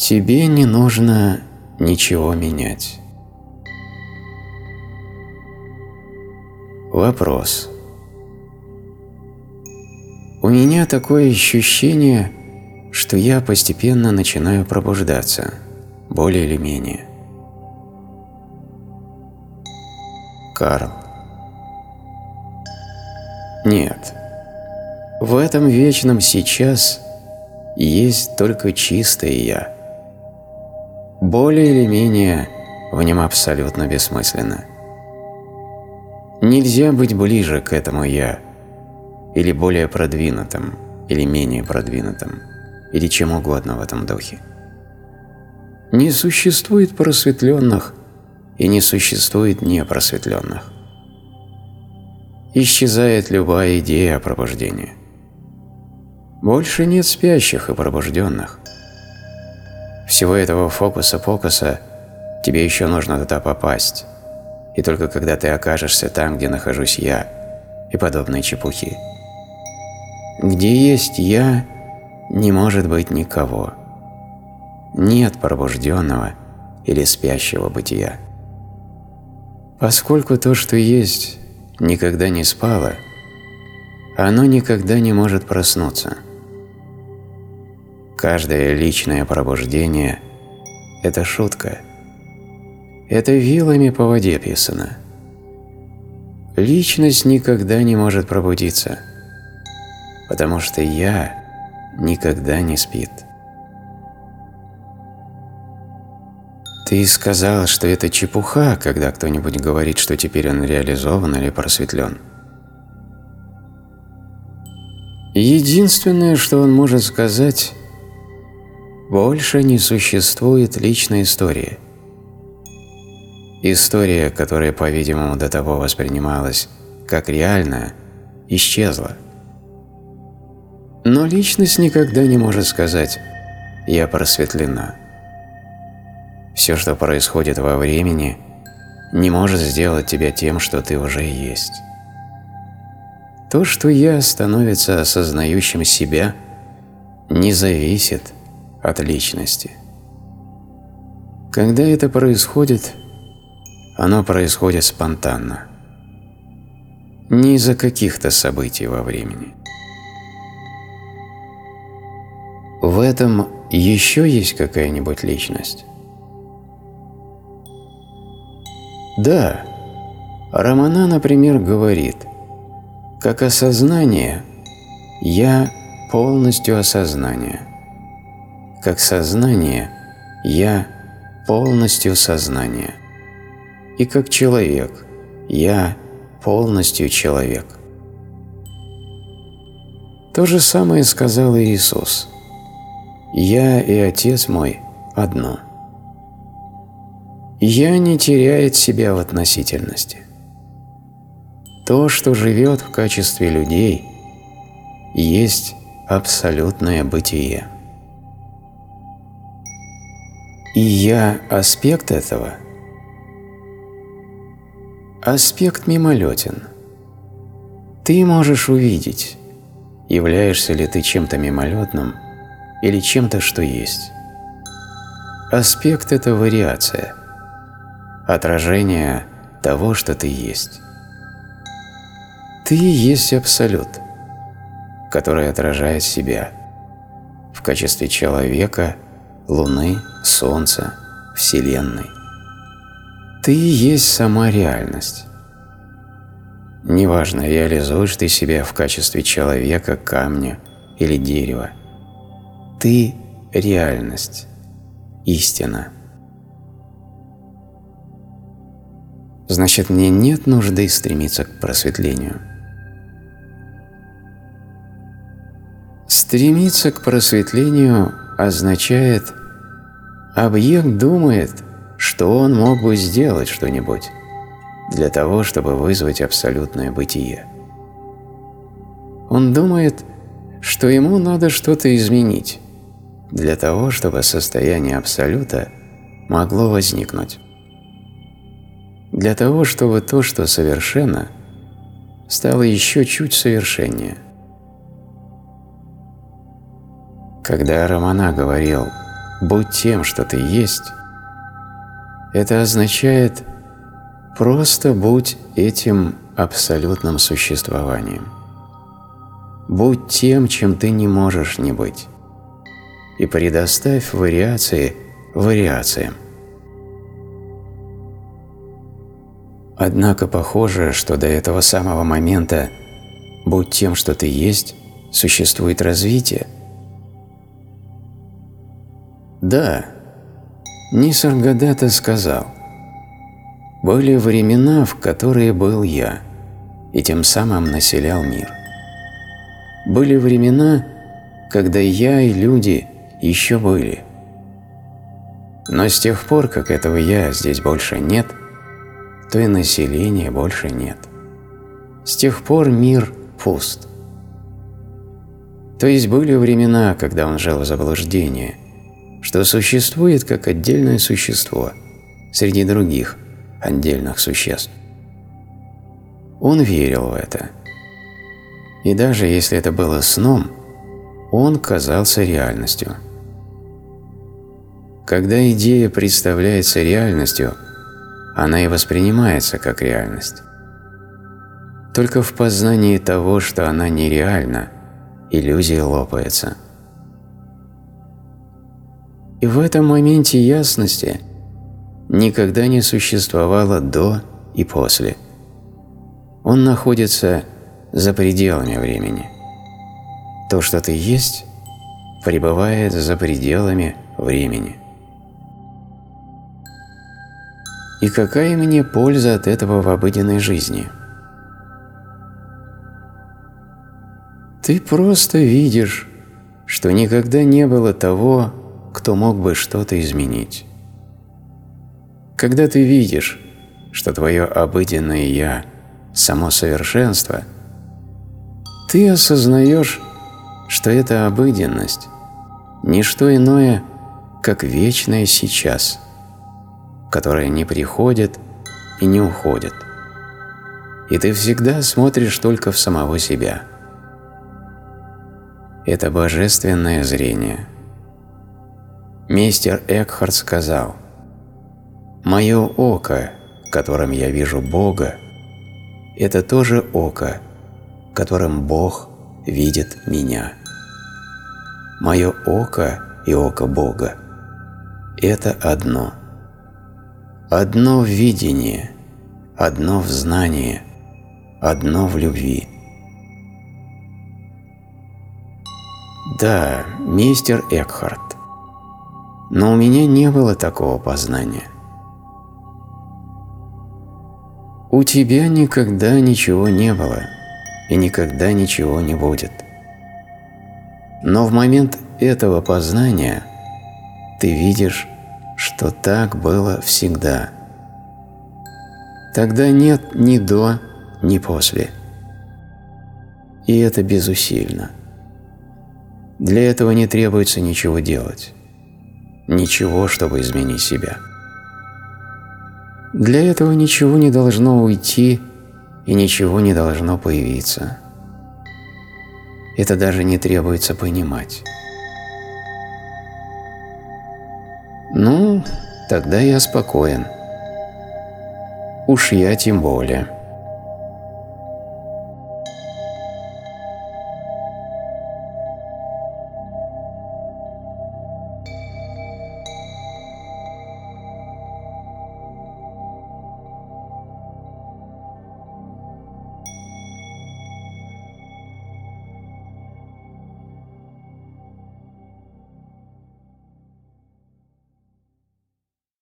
Тебе не нужно ничего менять. Вопрос. У меня такое ощущение, что я постепенно начинаю пробуждаться, более или менее. Карл. Нет. В этом вечном сейчас есть только чистое «я». Более или менее в нем абсолютно бессмысленно. Нельзя быть ближе к этому «я», или более продвинутым, или менее продвинутым, или чем угодно в этом духе. Не существует просветленных и не существует непросветленных. Исчезает любая идея о пробуждении. Больше нет спящих и пробужденных. Всего этого фокуса-покуса тебе еще нужно туда попасть, и только когда ты окажешься там, где нахожусь я, и подобные чепухи. Где есть я, не может быть никого. Нет пробужденного или спящего бытия. Поскольку то, что есть, никогда не спало, оно никогда не может проснуться. Каждое личное пробуждение – это шутка. Это вилами по воде писано. Личность никогда не может пробудиться, потому что «я» никогда не спит. Ты сказал, что это чепуха, когда кто-нибудь говорит, что теперь он реализован или просветлен. Единственное, что он может сказать, больше не существует личной истории. История, которая, по-видимому, до того воспринималась как реальная, исчезла. Но личность никогда не может сказать «я просветлена». Все, что происходит во времени, не может сделать тебя тем, что ты уже есть. То, что «я» становится осознающим себя, не зависит от личности. Когда это происходит, оно происходит спонтанно, не из-за каких-то событий во времени. В этом еще есть какая-нибудь личность? Да, Романа, например, говорит, как осознание, я полностью осознание как сознание, я полностью сознание. И как человек, я полностью человек. То же самое сказал Иисус. «Я и Отец мой одно». «Я» не теряет себя в относительности. То, что живет в качестве людей, есть абсолютное бытие. И я аспект этого. Аспект мимолетен. Ты можешь увидеть, являешься ли ты чем-то мимолетным или чем-то, что есть. Аспект – это вариация, отражение того, что ты есть. Ты есть Абсолют, который отражает себя в качестве человека – Луны, Солнца, Вселенной. Ты есть сама реальность. Неважно, реализуешь ты себя в качестве человека, камня или дерева. Ты – реальность, истина. Значит, мне нет нужды стремиться к просветлению. Стремиться к просветлению означает Объект думает, что он мог бы сделать что-нибудь для того, чтобы вызвать абсолютное бытие. Он думает, что ему надо что-то изменить для того, чтобы состояние Абсолюта могло возникнуть. Для того, чтобы то, что совершенно, стало еще чуть совершеннее. Когда Романа говорил «будь тем, что ты есть», это означает просто будь этим абсолютным существованием. Будь тем, чем ты не можешь не быть. И предоставь вариации вариациям. Однако похоже, что до этого самого момента «будь тем, что ты есть» существует развитие. Да, Нисаргадата сказал, «Были времена, в которые был я, и тем самым населял мир. Были времена, когда я и люди еще были. Но с тех пор, как этого «я» здесь больше нет, то и населения больше нет. С тех пор мир пуст. То есть были времена, когда он жил в заблуждении, что существует как отдельное существо среди других отдельных существ. Он верил в это. И даже если это было сном, он казался реальностью. Когда идея представляется реальностью, она и воспринимается как реальность. Только в познании того, что она нереальна, иллюзия лопается. И в этом моменте ясности никогда не существовало «до» и «после». Он находится за пределами времени. То, что ты есть, пребывает за пределами времени. И какая мне польза от этого в обыденной жизни – Ты просто видишь, что никогда не было того, кто мог бы что-то изменить. Когда ты видишь, что твое обыденное «я» – само совершенство, ты осознаешь, что эта обыденность – не что иное, как вечное сейчас, которое не приходит и не уходит. И ты всегда смотришь только в самого себя – это божественное зрение. Мистер Экхард сказал, «Мое око, которым я вижу Бога, это тоже око, которым Бог видит меня. Мое око и око Бога – это одно. Одно в видении, одно в знании, одно в любви. Да, мистер Экхарт. Но у меня не было такого познания. У тебя никогда ничего не было и никогда ничего не будет. Но в момент этого познания ты видишь, что так было всегда. Тогда нет ни до, ни после. И это безусильно. Для этого не требуется ничего делать. Ничего, чтобы изменить себя. Для этого ничего не должно уйти и ничего не должно появиться. Это даже не требуется понимать. Ну, тогда я спокоен. Уж я тем более.